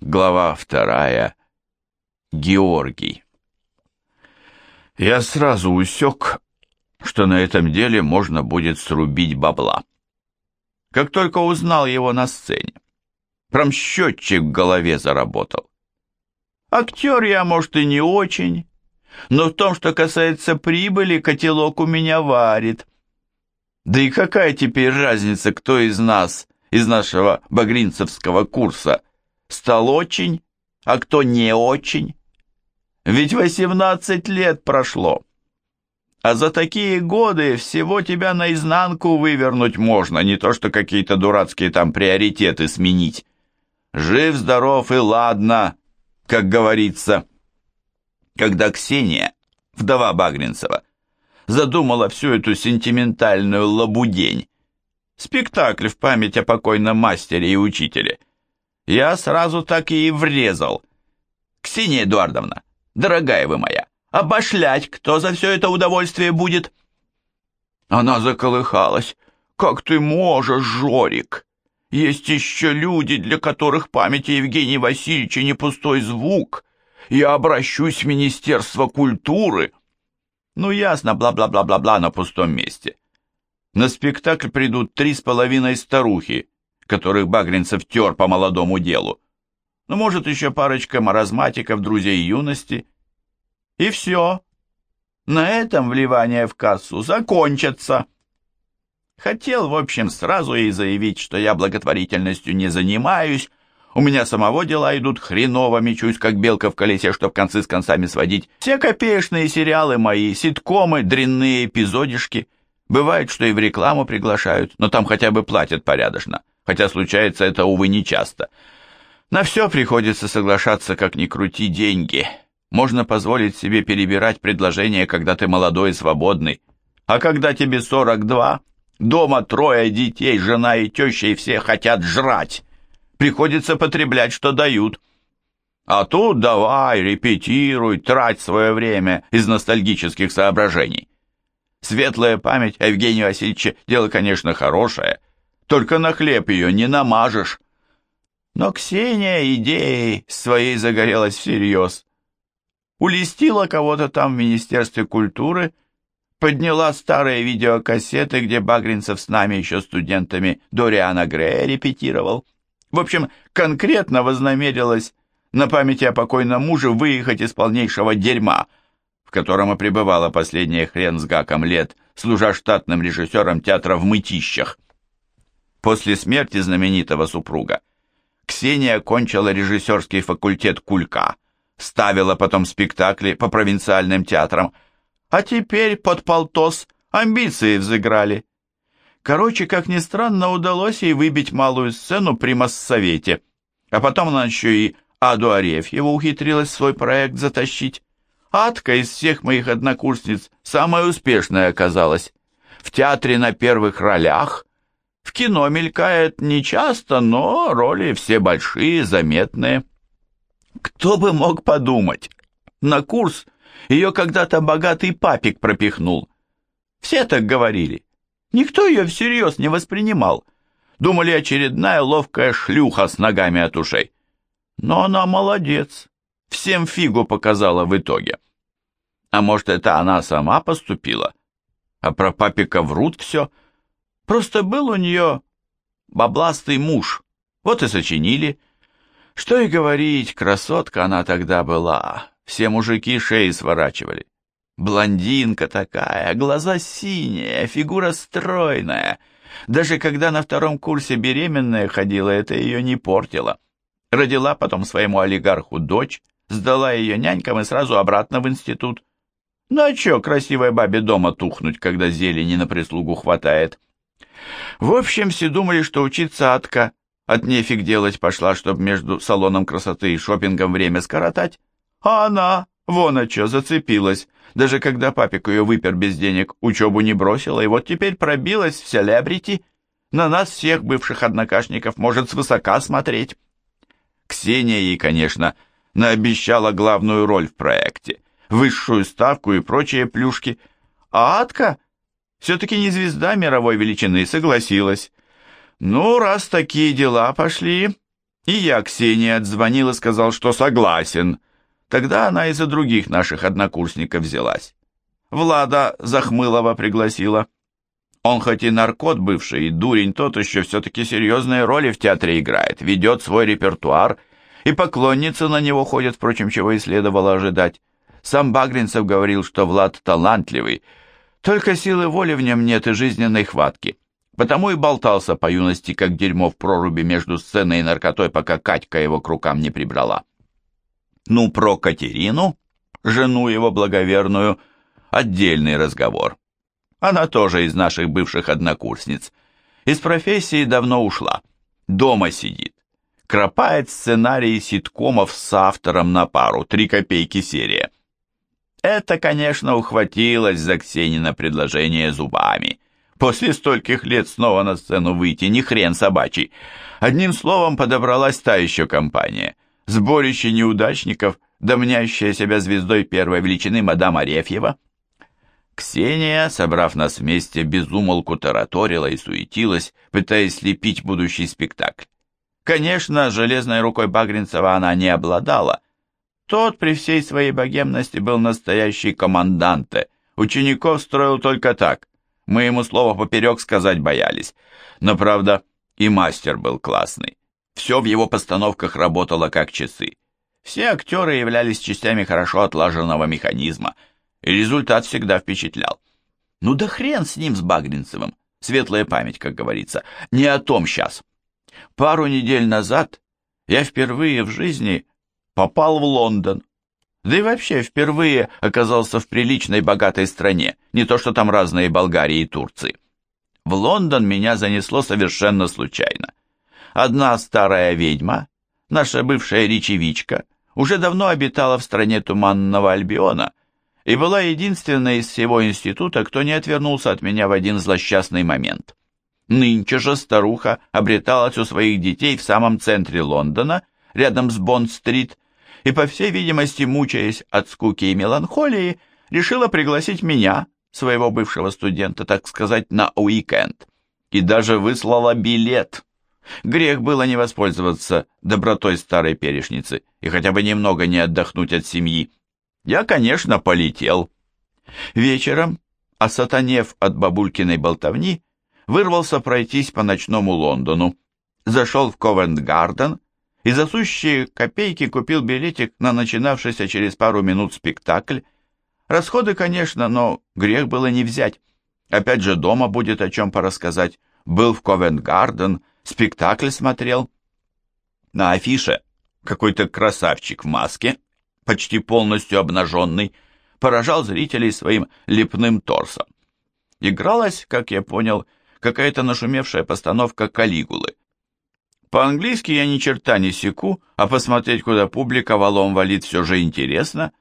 Глава вторая. Георгий. Я сразу усек, что на этом деле можно будет срубить бабла. Как только узнал его на сцене. Прям счетчик в голове заработал. Актер я, может, и не очень, но в том, что касается прибыли, котелок у меня варит. Да и какая теперь разница, кто из нас, из нашего багринцевского курса, стал очень, а кто не очень? Ведь восемнадцать лет прошло. А за такие годы всего тебя наизнанку вывернуть можно, не то что какие-то дурацкие там приоритеты сменить. Жив-здоров и ладно, как говорится. Когда Ксения, вдова Багринцева, задумала всю эту сентиментальную лабудень, спектакль в память о покойном мастере и учителе, я сразу так и врезал. «Ксения Эдуардовна, дорогая вы моя, обошлять кто за все это удовольствие будет?» Она заколыхалась. «Как ты можешь, Жорик? Есть еще люди, для которых память Евгения Васильевича не пустой звук. Я обращусь в Министерство культуры». Ну, ясно, бла-бла-бла-бла-бла на пустом месте. На спектакль придут три с половиной старухи, которых Багринцев тер по молодому делу. Ну, может, еще парочка маразматиков, друзей юности. И все. На этом вливание в кассу закончится. Хотел, в общем, сразу и заявить, что я благотворительностью не занимаюсь, у меня самого дела идут хреново, мечусь, как белка в колесе, чтоб концы с концами сводить. Все копеечные сериалы мои, ситкомы, дрянные эпизодишки. Бывает, что и в рекламу приглашают, но там хотя бы платят порядочно, хотя случается это, увы, нечасто. На все приходится соглашаться, как ни крути, деньги. Можно позволить себе перебирать предложения, когда ты молодой и свободный. А когда тебе 42, дома трое детей, жена и теща, и все хотят жрать приходится потреблять, что дают. А тут давай, репетируй, трать свое время из ностальгических соображений. Светлая память о Евгении Васильевиче дело, конечно, хорошее, только на хлеб ее не намажешь. Но Ксения идеей своей загорелась всерьез. Улестила кого-то там в Министерстве культуры, подняла старые видеокассеты, где Багринцев с нами еще студентами Дориана Грея репетировал. В общем, конкретно вознамерилась на памяти о покойном муже выехать из полнейшего дерьма, в котором и пребывала последняя хрен с гаком лет, служа штатным режиссером театра в Мытищах. После смерти знаменитого супруга Ксения окончила режиссерский факультет Кулька, ставила потом спектакли по провинциальным театрам, а теперь под полтос амбиции взыграли. Короче, как ни странно, удалось ей выбить малую сцену при Моссовете. А потом она еще и Аду Арефьеву ухитрилась свой проект затащить. Адка из всех моих однокурсниц самая успешная оказалась. В театре на первых ролях. В кино мелькает нечасто, но роли все большие, заметные. Кто бы мог подумать? На курс ее когда-то богатый папик пропихнул. Все так говорили. Никто ее всерьез не воспринимал. Думали, очередная ловкая шлюха с ногами от ушей. Но она молодец. Всем фигу показала в итоге. А может, это она сама поступила? А про папика врут все. Просто был у нее бабластый муж. Вот и сочинили. Что и говорить, красотка она тогда была. Все мужики шеи сворачивали. Блондинка такая, глаза синие, фигура стройная. Даже когда на втором курсе беременная ходила, это ее не портило. Родила потом своему олигарху дочь, сдала ее нянькам и сразу обратно в институт. Ну а че красивой бабе дома тухнуть, когда зелени на прислугу хватает? В общем, все думали, что учиться адка от нефиг делать пошла, чтобы между салоном красоты и шопингом время скоротать. А она, вон о че, зацепилась даже когда папик ее выпер без денег, учебу не бросила, и вот теперь пробилась в селебрити. На нас всех бывших однокашников может свысока смотреть. Ксения ей, конечно, наобещала главную роль в проекте, высшую ставку и прочие плюшки, а Атка все-таки не звезда мировой величины, согласилась. Ну, раз такие дела пошли, И я Ксении отзвонил и сказал, что согласен. Тогда она и за других наших однокурсников взялась. Влада Захмылова пригласила. Он хоть и наркот бывший, и дурень тот еще все-таки серьезные роли в театре играет, ведет свой репертуар, и поклонницы на него ходят, впрочем, чего и следовало ожидать. Сам Багринцев говорил, что Влад талантливый, только силы воли в нем нет и жизненной хватки. Потому и болтался по юности, как дерьмо в проруби между сценой и наркотой, пока Катька его к рукам не прибрала. Ну, про Катерину, жену его благоверную, отдельный разговор. Она тоже из наших бывших однокурсниц. Из профессии давно ушла. Дома сидит. Кропает сценарии ситкомов с автором на пару, три копейки серия. Это, конечно, ухватилось за Ксенина предложение зубами. После стольких лет снова на сцену выйти, ни хрен собачий. Одним словом, подобралась та еще компания. Сборище неудачников, домнящая себя звездой первой величины мадам Арефьева. Ксения, собрав нас вместе, безумолку тараторила и суетилась, пытаясь слепить будущий спектакль. Конечно, железной рукой Багринцева она не обладала, тот при всей своей богемности был настоящий команданте. Учеников строил только так. Мы ему слово поперек сказать боялись. Но, правда, и мастер был классный. Все в его постановках работало как часы. Все актеры являлись частями хорошо отлаженного механизма, и результат всегда впечатлял. Ну да хрен с ним, с Багринцевым. Светлая память, как говорится. Не о том сейчас. Пару недель назад я впервые в жизни попал в Лондон. Да и вообще впервые оказался в приличной богатой стране, не то что там разные Болгарии и Турции. В Лондон меня занесло совершенно случайно. Одна старая ведьма, наша бывшая речевичка, уже давно обитала в стране Туманного Альбиона и была единственной из всего института, кто не отвернулся от меня в один злосчастный момент. Нынче же старуха обреталась у своих детей в самом центре Лондона, рядом с Бонд-стрит, и, по всей видимости, мучаясь от скуки и меланхолии, решила пригласить меня, своего бывшего студента, так сказать, на уикенд. И даже выслала билет. Грех было не воспользоваться добротой старой перешницы и хотя бы немного не отдохнуть от семьи. Я, конечно, полетел. Вечером, осатанев от бабулькиной болтовни, вырвался пройтись по ночному Лондону, зашел в Ковент-Гарден и за сущие копейки купил билетик на начинавшийся через пару минут спектакль. Расходы, конечно, но грех было не взять. Опять же, дома будет о чем порассказать. Был в Ковент-Гарден, спектакль смотрел. На афише какой-то красавчик в маске, почти полностью обнаженный, поражал зрителей своим лепным торсом. Игралась, как я понял, какая-то нашумевшая постановка «Калигулы». По-английски я ни черта не секу, а посмотреть, куда публика валом валит, все же интересно.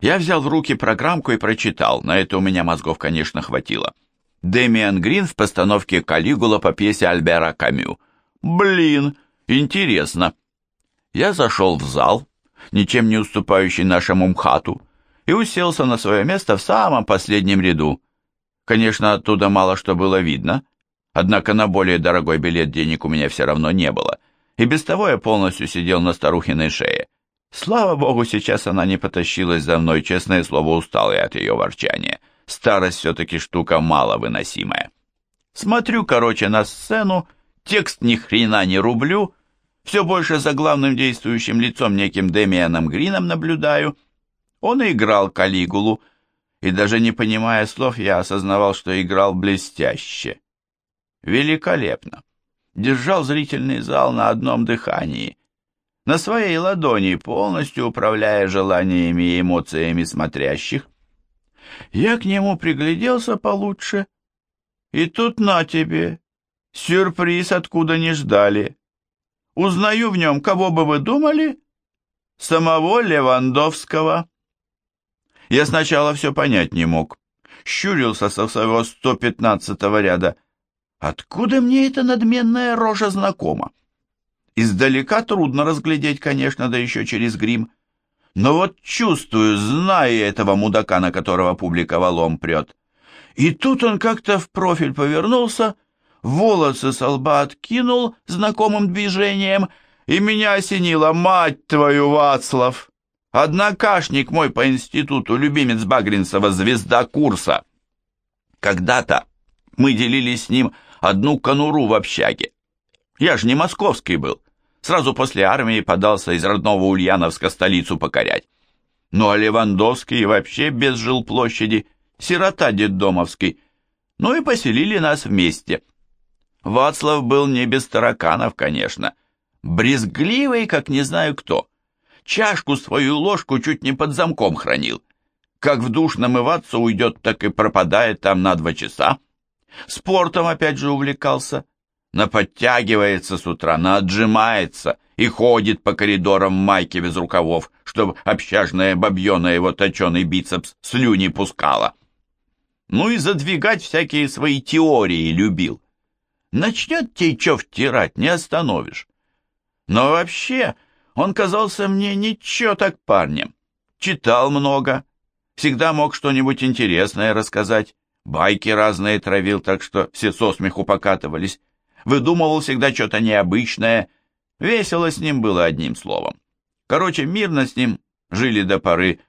Я взял в руки программку и прочитал, на это у меня мозгов, конечно, хватило. Дэмиан Грин в постановке «Калигула» по пьесе Альбера Камю. Блин, интересно. Я зашел в зал, ничем не уступающий нашему МХАТу, и уселся на свое место в самом последнем ряду. Конечно, оттуда мало что было видно, Однако на более дорогой билет денег у меня все равно не было, и без того я полностью сидел на старухиной шее. Слава богу, сейчас она не потащилась за мной, честное слово, устал я от ее ворчания. Старость все-таки штука маловыносимая. Смотрю, короче, на сцену, текст ни хрена не рублю, все больше за главным действующим лицом неким Демианом Грином наблюдаю. Он и играл Калигулу, и даже не понимая слов, я осознавал, что играл блестяще. Великолепно. Держал зрительный зал на одном дыхании, на своей ладони, полностью управляя желаниями и эмоциями смотрящих. Я к нему пригляделся получше, и тут на тебе, сюрприз откуда не ждали. Узнаю в нем, кого бы вы думали? Самого Левандовского. Я сначала все понять не мог. Щурился со своего 115-го ряда. Откуда мне эта надменная рожа знакома? Издалека трудно разглядеть, конечно, да еще через грим. Но вот чувствую, зная этого мудака, на которого публика валом прет. И тут он как-то в профиль повернулся, волосы со лба откинул знакомым движением И меня осенило, мать твою, Вацлав! Однокашник мой по институту, любимец Багринцева, звезда курса. Когда-то мы делили с ним одну конуру в общаге. Я ж не московский был. Сразу после армии подался из родного Ульяновска столицу покорять. Ну а Левандовский вообще без жилплощади, сирота детдомовский. Ну и поселили нас вместе. Вацлав был не без тараканов, конечно. Брезгливый, как не знаю кто. Чашку свою ложку чуть не под замком хранил. Как в душ намываться уйдет, так и пропадает там на два часа. Спортом опять же увлекался. Наподтягивается с утра, наотжимается и ходит по коридорам в майке без рукавов, чтобы общажная бабьена его точеный бицепс слюни пускала. Ну и задвигать всякие свои теории любил. Начнет тебе что втирать, не остановишь. Но вообще он казался мне ничего так парнем. Читал много, всегда мог что-нибудь интересное рассказать, байки разные травил, так что все со смеху покатывались, выдумывал всегда что-то необычное, весело с ним было одним словом. Короче, мирно с ним жили до поры,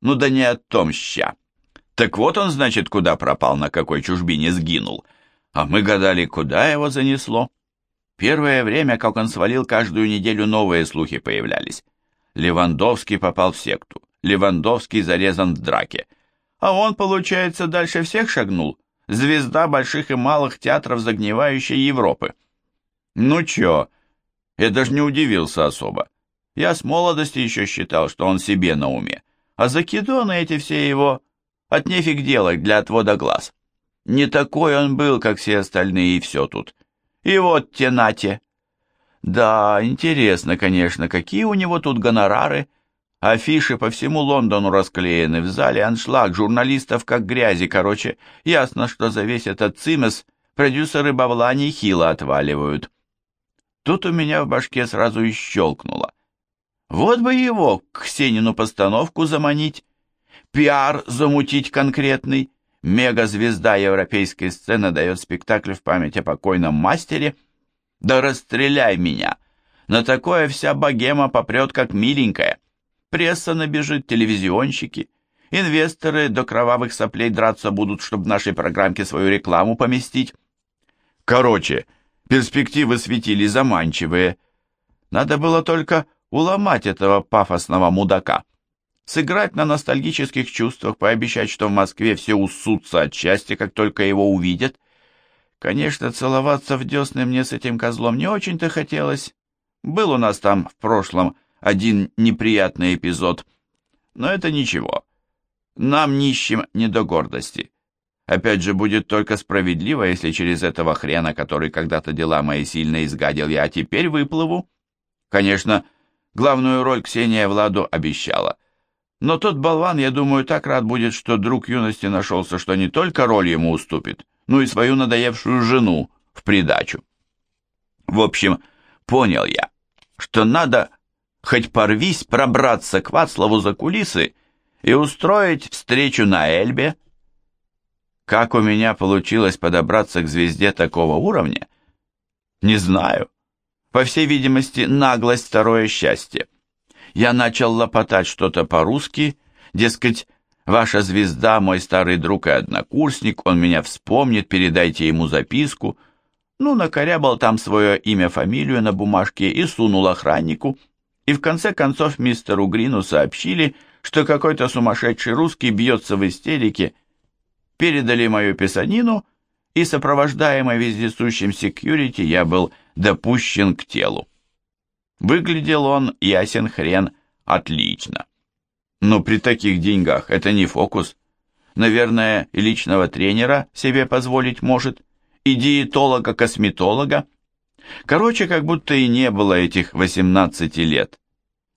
ну да не о том ща. Так вот он, значит, куда пропал, на какой чужбине сгинул. А мы гадали, куда его занесло. Первое время, как он свалил, каждую неделю новые слухи появлялись. Левандовский попал в секту. Левандовский зарезан в драке. А он, получается, дальше всех шагнул. Звезда больших и малых театров загнивающей Европы. Ну чё, я даже не удивился особо. Я с молодости еще считал, что он себе на уме. А закидоны эти все его от нефиг делать для отвода глаз. Не такой он был, как все остальные, и все тут. И вот те нате. Да, интересно, конечно, какие у него тут гонорары. Афиши по всему Лондону расклеены, в зале аншлаг, журналистов как грязи, короче. Ясно, что за весь этот цимес продюсеры бабла нехило отваливают. Тут у меня в башке сразу и щелкнуло. Вот бы его к Ксенину постановку заманить, пиар замутить конкретный, мегазвезда европейской сцены дает спектакль в память о покойном мастере, да расстреляй меня. На такое вся богема попрет как миленькая. Пресса набежит, телевизионщики. Инвесторы до кровавых соплей драться будут, чтобы в нашей программке свою рекламу поместить. Короче, перспективы светили заманчивые. Надо было только уломать этого пафосного мудака сыграть на ностальгических чувствах, пообещать, что в Москве все усутся от счастья, как только его увидят. Конечно, целоваться в десны мне с этим козлом не очень-то хотелось. Был у нас там в прошлом один неприятный эпизод. Но это ничего. Нам, нищим, не до гордости. Опять же, будет только справедливо, если через этого хрена, который когда-то дела мои сильно изгадил, я теперь выплыву. Конечно, главную роль Ксения Владу обещала. Но тот болван, я думаю, так рад будет, что друг юности нашелся, что не только роль ему уступит, но и свою надоевшую жену в придачу. В общем, понял я, что надо хоть порвись пробраться к Вацлаву за кулисы и устроить встречу на Эльбе. Как у меня получилось подобраться к звезде такого уровня? Не знаю. По всей видимости, наглость второе счастье я начал лопотать что-то по-русски, дескать, ваша звезда, мой старый друг и однокурсник, он меня вспомнит, передайте ему записку. Ну, накорябал там свое имя, фамилию на бумажке и сунул охраннику. И в конце концов мистеру Грину сообщили, что какой-то сумасшедший русский бьется в истерике. Передали мою писанину, и, сопровождаемый вездесущим секьюрити, я был допущен к телу. Выглядел он, ясен хрен, отлично. Но при таких деньгах это не фокус. Наверное, личного тренера себе позволить может, и диетолога-косметолога. Короче, как будто и не было этих 18 лет.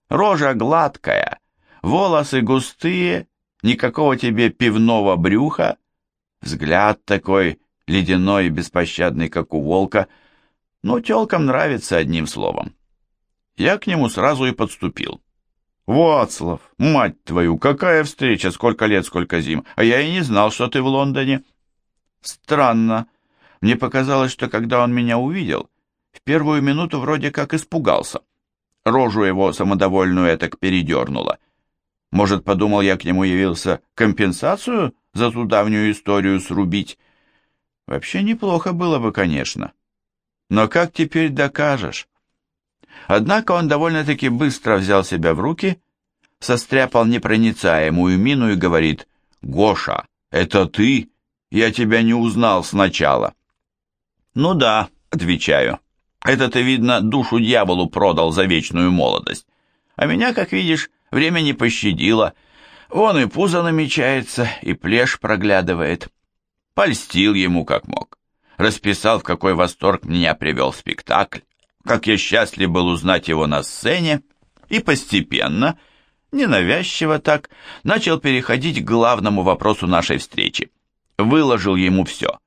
Рожа гладкая, волосы густые, никакого тебе пивного брюха, взгляд такой ледяной и беспощадный, как у волка, но тёлкам нравится одним словом. Я к нему сразу и подступил. «Вацлав, мать твою, какая встреча, сколько лет, сколько зим, а я и не знал, что ты в Лондоне». «Странно. Мне показалось, что когда он меня увидел, в первую минуту вроде как испугался. рожу его самодовольную этак передернула. Может, подумал, я к нему явился компенсацию за ту давнюю историю срубить? Вообще неплохо было бы, конечно. Но как теперь докажешь? Однако он довольно-таки быстро взял себя в руки, состряпал непроницаемую мину и говорит, «Гоша, это ты? Я тебя не узнал сначала». «Ну да», — отвечаю, «это ты, видно, душу дьяволу продал за вечную молодость. А меня, как видишь, время не пощадило. Вон и пузо намечается, и плешь проглядывает». Польстил ему как мог. Расписал, в какой восторг меня привел спектакль, как я счастлив был узнать его на сцене, и постепенно, ненавязчиво так, начал переходить к главному вопросу нашей встречи. Выложил ему все.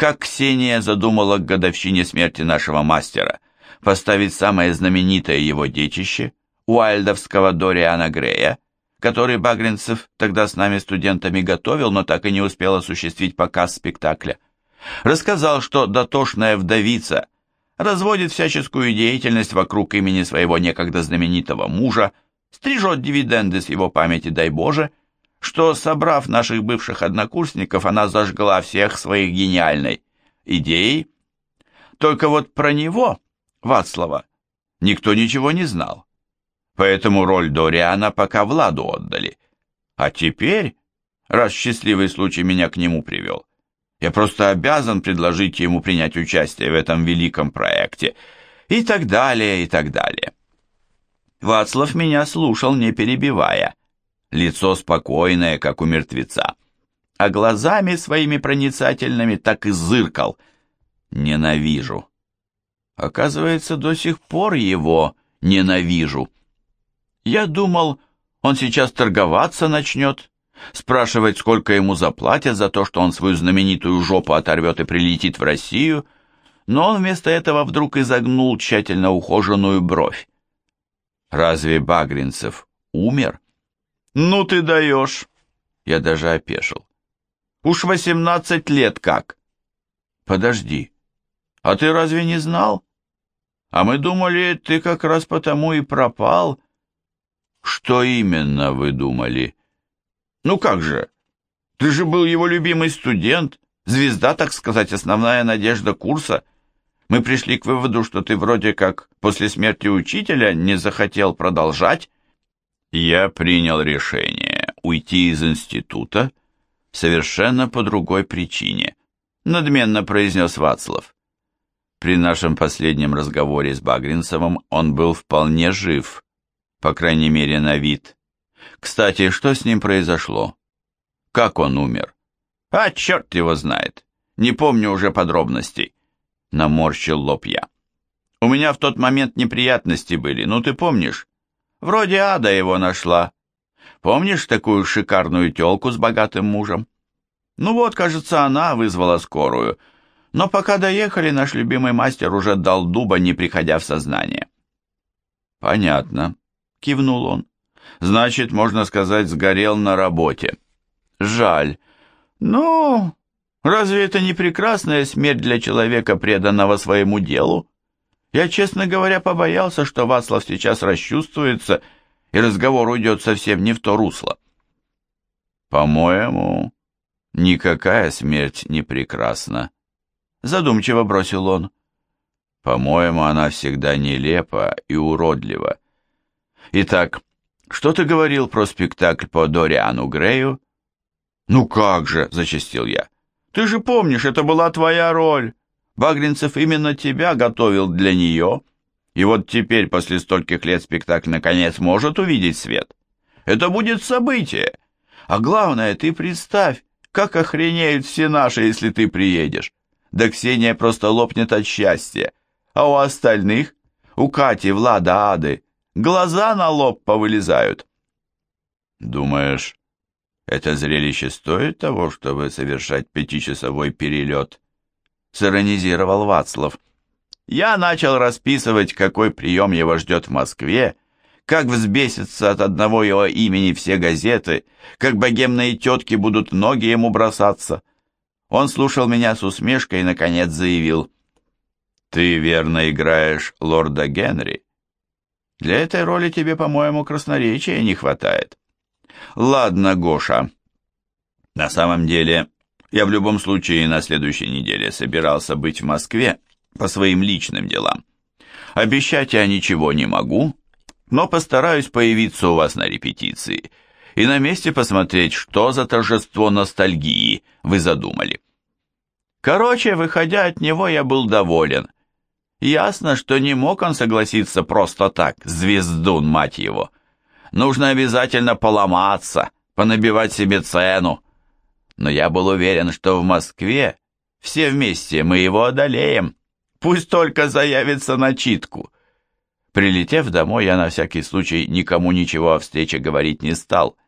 Как Ксения задумала к годовщине смерти нашего мастера поставить самое знаменитое его детище, уайльдовского Дориана Грея, который Багринцев тогда с нами студентами готовил, но так и не успел осуществить показ спектакля. Рассказал, что дотошная вдовица разводит всяческую деятельность вокруг имени своего некогда знаменитого мужа, стрижет дивиденды с его памяти, дай Боже, что, собрав наших бывших однокурсников, она зажгла всех своих гениальной идеей. Только вот про него, Вацлава, никто ничего не знал поэтому роль Дориана пока Владу отдали. А теперь, раз счастливый случай меня к нему привел, я просто обязан предложить ему принять участие в этом великом проекте, и так далее, и так далее. Вацлав меня слушал, не перебивая, лицо спокойное, как у мертвеца, а глазами своими проницательными так и зыркал. Ненавижу. Оказывается, до сих пор его ненавижу. Я думал, он сейчас торговаться начнет, спрашивать, сколько ему заплатят за то, что он свою знаменитую жопу оторвет и прилетит в Россию, но он вместо этого вдруг изогнул тщательно ухоженную бровь. Разве Багринцев умер? Ну ты даешь! Я даже опешил. Уж восемнадцать лет как? Подожди, а ты разве не знал? А мы думали, ты как раз потому и пропал, что именно вы думали? Ну как же? Ты же был его любимый студент, звезда, так сказать, основная надежда курса. Мы пришли к выводу, что ты вроде как после смерти учителя не захотел продолжать. Я принял решение уйти из института совершенно по другой причине, надменно произнес Вацлав. При нашем последнем разговоре с Багринцевым он был вполне жив по крайней мере на вид. Кстати, что с ним произошло? Как он умер? А черт его знает. Не помню уже подробностей. Наморщил лоб я. У меня в тот момент неприятности были, ну ты помнишь? Вроде ада его нашла. Помнишь такую шикарную тёлку с богатым мужем? Ну вот, кажется, она вызвала скорую. Но пока доехали, наш любимый мастер уже дал дуба, не приходя в сознание. Понятно кивнул он. Значит, можно сказать, сгорел на работе. Жаль. Ну, разве это не прекрасная смерть для человека, преданного своему делу? Я, честно говоря, побоялся, что Васлав сейчас расчувствуется, и разговор уйдет совсем не в то русло. По-моему, никакая смерть не прекрасна, задумчиво бросил он. По-моему, она всегда нелепа и уродлива. Итак, что ты говорил про спектакль по Дориану Грею? Ну как же, зачастил я. Ты же помнишь, это была твоя роль. Багринцев именно тебя готовил для нее. И вот теперь, после стольких лет, спектакль наконец может увидеть свет. Это будет событие. А главное, ты представь, как охренеют все наши, если ты приедешь. Да Ксения просто лопнет от счастья. А у остальных, у Кати, Влада, Ады, глаза на лоб повылезают. Думаешь, это зрелище стоит того, чтобы совершать пятичасовой перелет? Сиронизировал Вацлав. Я начал расписывать, какой прием его ждет в Москве, как взбесятся от одного его имени все газеты, как богемные тетки будут ноги ему бросаться. Он слушал меня с усмешкой и, наконец, заявил, «Ты верно играешь лорда Генри?» Для этой роли тебе, по-моему, красноречия не хватает. Ладно, Гоша. На самом деле, я в любом случае на следующей неделе собирался быть в Москве по своим личным делам. Обещать я ничего не могу, но постараюсь появиться у вас на репетиции и на месте посмотреть, что за торжество ностальгии вы задумали. Короче, выходя от него, я был доволен. Ясно, что не мог он согласиться просто так, звездун, мать его. Нужно обязательно поломаться, понабивать себе цену. Но я был уверен, что в Москве все вместе мы его одолеем. Пусть только заявится на читку. Прилетев домой, я на всякий случай никому ничего о встрече говорить не стал.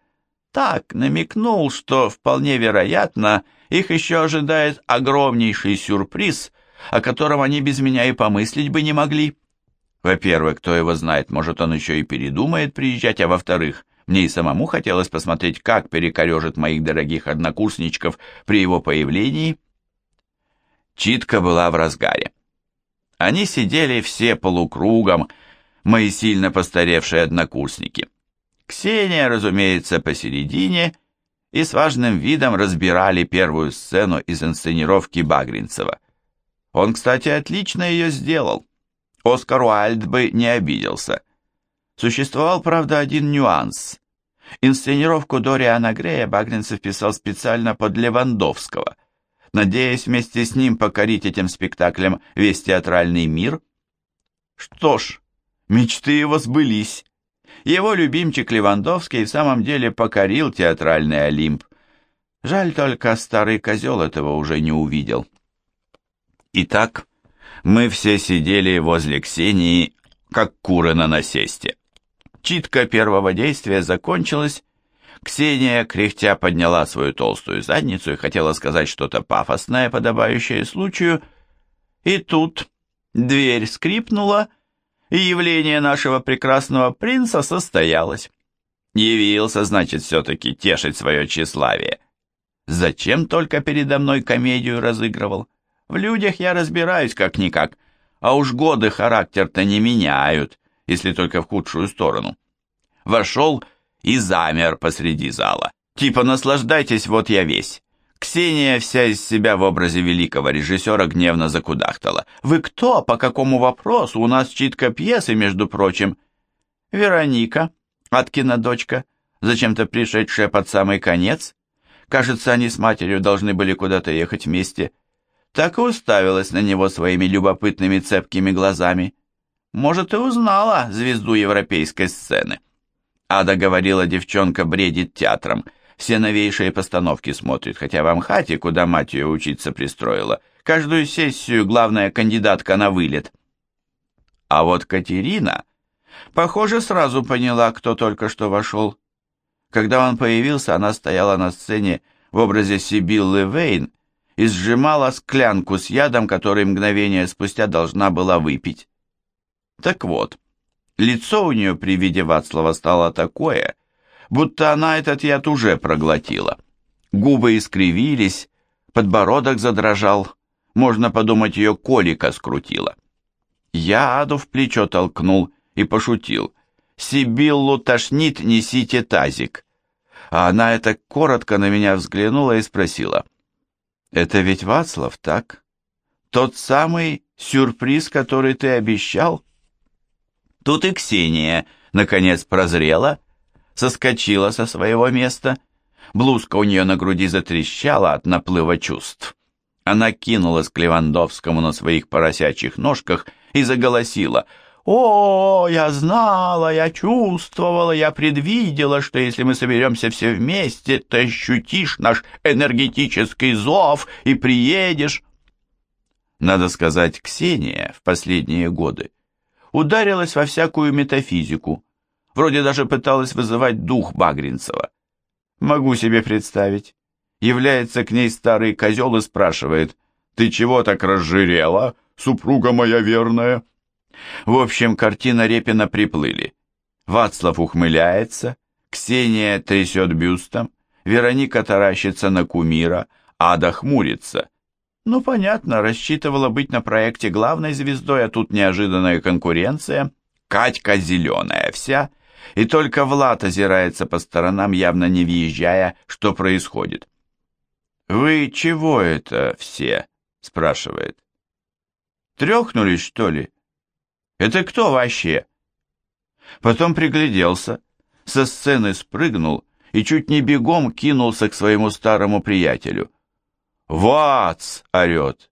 Так, намекнул, что вполне вероятно, их еще ожидает огромнейший сюрприз, о котором они без меня и помыслить бы не могли. Во-первых, кто его знает, может, он еще и передумает приезжать, а во-вторых, мне и самому хотелось посмотреть, как перекорежит моих дорогих однокурсничков при его появлении. Читка была в разгаре. Они сидели все полукругом, мои сильно постаревшие однокурсники. Ксения, разумеется, посередине, и с важным видом разбирали первую сцену из инсценировки Багринцева. Он, кстати, отлично ее сделал. Оскар Уайльд бы не обиделся. Существовал, правда, один нюанс. Инсценировку Дориана Грея Багринцев писал специально под Левандовского, надеясь вместе с ним покорить этим спектаклем весь театральный мир. Что ж, мечты его сбылись. Его любимчик Левандовский в самом деле покорил театральный Олимп. Жаль только, старый козел этого уже не увидел. Итак, мы все сидели возле Ксении, как куры на насесте. Читка первого действия закончилась, Ксения, кряхтя, подняла свою толстую задницу и хотела сказать что-то пафосное, подобающее случаю, и тут дверь скрипнула, и явление нашего прекрасного принца состоялось. Явился, значит, все-таки тешить свое тщеславие. Зачем только передо мной комедию разыгрывал? В людях я разбираюсь как-никак, а уж годы характер-то не меняют, если только в худшую сторону. Вошел и замер посреди зала. Типа наслаждайтесь, вот я весь. Ксения вся из себя в образе великого режиссера гневно закудахтала. «Вы кто? По какому вопросу? У нас читка пьесы, между прочим». «Вероника, Аткина дочка, зачем-то пришедшая под самый конец. Кажется, они с матерью должны были куда-то ехать вместе. Так и уставилась на него своими любопытными цепкими глазами. Может, и узнала звезду европейской сцены». Ада говорила, девчонка бредит театром – все новейшие постановки смотрит, хотя в Амхате, куда мать ее учиться пристроила, каждую сессию главная кандидатка на вылет. А вот Катерина, похоже, сразу поняла, кто только что вошел. Когда он появился, она стояла на сцене в образе Сибиллы Вейн и сжимала склянку с ядом, который мгновение спустя должна была выпить. Так вот, лицо у нее при виде Вацлава стало такое, будто она этот яд уже проглотила. Губы искривились, подбородок задрожал, можно подумать, ее колика скрутила. Я Аду в плечо толкнул и пошутил. «Сибиллу тошнит, несите тазик». А она это коротко на меня взглянула и спросила. «Это ведь Вацлав, так? Тот самый сюрприз, который ты обещал?» Тут и Ксения, наконец, прозрела соскочила со своего места. Блузка у нее на груди затрещала от наплыва чувств. Она кинулась к Левандовскому на своих поросячьих ножках и заголосила «О, я знала, я чувствовала, я предвидела, что если мы соберемся все вместе, ты ощутишь наш энергетический зов и приедешь». Надо сказать, Ксения в последние годы ударилась во всякую метафизику, Вроде даже пыталась вызывать дух Багринцева. Могу себе представить. Является к ней старый козел и спрашивает, «Ты чего так разжирела, супруга моя верная?» В общем, картина Репина приплыли. Вацлав ухмыляется, Ксения трясет бюстом, Вероника таращится на кумира, Ада хмурится. Ну, понятно, рассчитывала быть на проекте главной звездой, а тут неожиданная конкуренция. Катька зеленая вся, и только Влад озирается по сторонам, явно не въезжая, что происходит. «Вы чего это все?» — спрашивает. «Трехнулись, что ли? Это кто вообще?» Потом пригляделся, со сцены спрыгнул и чуть не бегом кинулся к своему старому приятелю. «Вац!» — орет.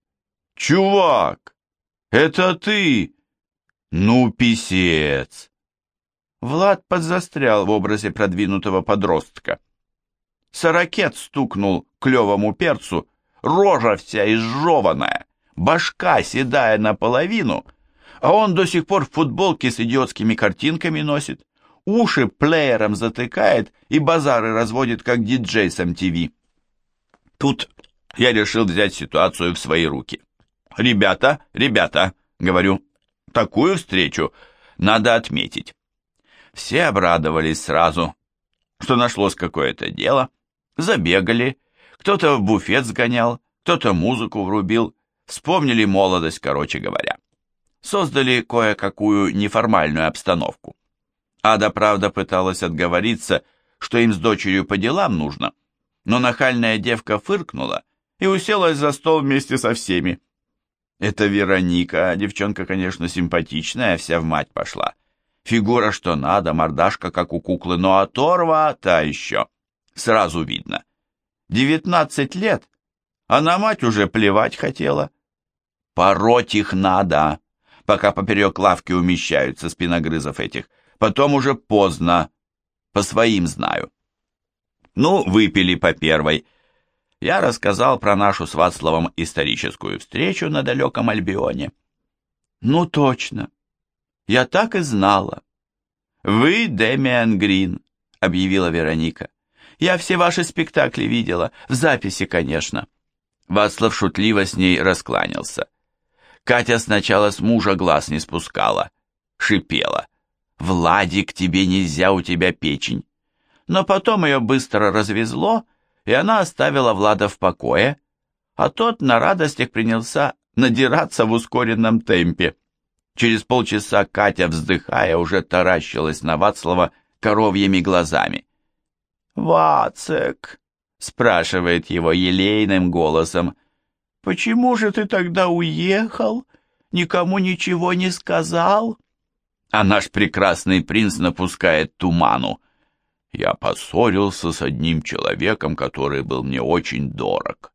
«Чувак! Это ты! Ну, писец!» Влад подзастрял в образе продвинутого подростка. Сорокет стукнул клевому перцу, рожа вся изжеванная, башка седая наполовину, а он до сих пор в футболке с идиотскими картинками носит, уши плеером затыкает и базары разводит, как диджей с MTV. Тут я решил взять ситуацию в свои руки. «Ребята, ребята», — говорю, — «такую встречу надо отметить». Все обрадовались сразу, что нашлось какое-то дело, забегали, кто-то в буфет сгонял, кто-то музыку врубил, вспомнили молодость, короче говоря. Создали кое-какую неформальную обстановку. Ада, правда, пыталась отговориться, что им с дочерью по делам нужно, но нахальная девка фыркнула и уселась за стол вместе со всеми. Это Вероника, девчонка, конечно, симпатичная, вся в мать пошла. Фигура что надо, мордашка как у куклы, но оторва та еще. Сразу видно. Девятнадцать лет, а на мать уже плевать хотела. Пороть их надо, пока поперек лавки умещаются спиногрызов этих. Потом уже поздно, по своим знаю. Ну, выпили по первой, я рассказал про нашу с Вацлавом историческую встречу на далеком Альбионе. «Ну точно. Я так и знала». «Вы Демиан Грин», — объявила Вероника. «Я все ваши спектакли видела, в записи, конечно». Вацлав шутливо с ней раскланялся. Катя сначала с мужа глаз не спускала, шипела. «Владик, тебе нельзя, у тебя печень». Но потом ее быстро развезло, и она оставила Влада в покое, а тот на радостях принялся надираться в ускоренном темпе. Через полчаса Катя, вздыхая, уже таращилась на Вацлава коровьими глазами. «Вацек», — спрашивает его елейным голосом, — «почему же ты тогда уехал? Никому ничего не сказал?» А наш прекрасный принц напускает туману я поссорился с одним человеком, который был мне очень дорог.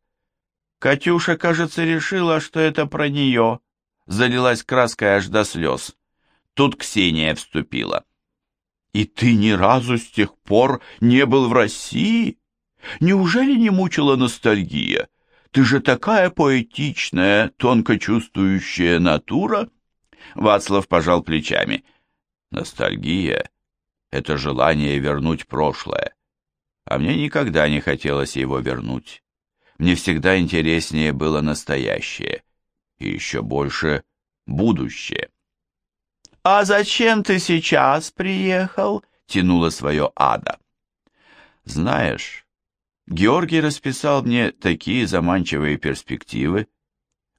Катюша, кажется, решила, что это про нее. Залилась краской аж до слез. Тут Ксения вступила. «И ты ни разу с тех пор не был в России? Неужели не мучила ностальгия? Ты же такая поэтичная, тонко чувствующая натура!» Вацлав пожал плечами. «Ностальгия это желание вернуть прошлое. А мне никогда не хотелось его вернуть. Мне всегда интереснее было настоящее. И еще больше будущее. «А зачем ты сейчас приехал?» — тянула свое ада. «Знаешь, Георгий расписал мне такие заманчивые перспективы.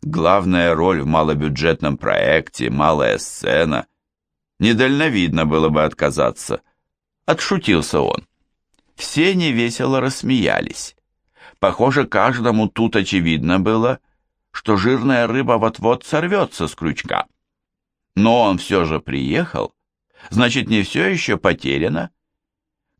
Главная роль в малобюджетном проекте, малая сцена — Недальновидно было бы отказаться. Отшутился он. Все невесело рассмеялись. Похоже, каждому тут очевидно было, что жирная рыба вот-вот сорвется с крючка. Но он все же приехал, значит, не все еще потеряно.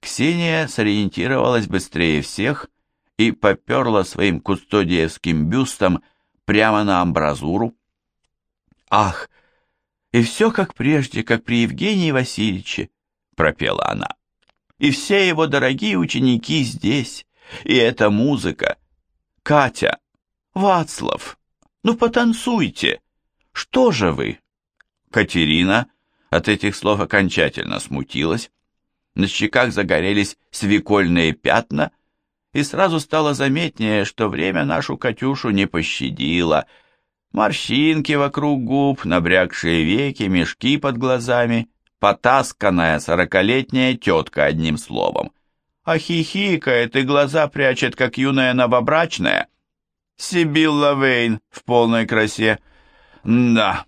Ксения сориентировалась быстрее всех и поперла своим кустодиевским бюстом прямо на амбразуру. Ах, и все как прежде, как при Евгении Васильевиче, пропела она. И все его дорогие ученики здесь, и эта музыка. Катя, Вацлав, ну потанцуйте. Что же вы? Катерина от этих слов окончательно смутилась. На щеках загорелись свекольные пятна, и сразу стало заметнее, что время нашу Катюшу не пощадило — Морщинки вокруг губ, набрякшие веки, мешки под глазами, потасканная сорокалетняя тетка одним словом. А хихикает и глаза прячет, как юная новобрачная. Сибилла Вейн в полной красе. Да,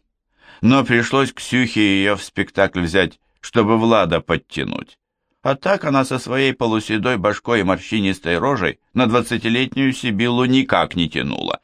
но пришлось Ксюхе ее в спектакль взять, чтобы Влада подтянуть. А так она со своей полуседой башкой и морщинистой рожей на двадцатилетнюю Сибилу никак не тянула.